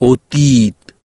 অতীত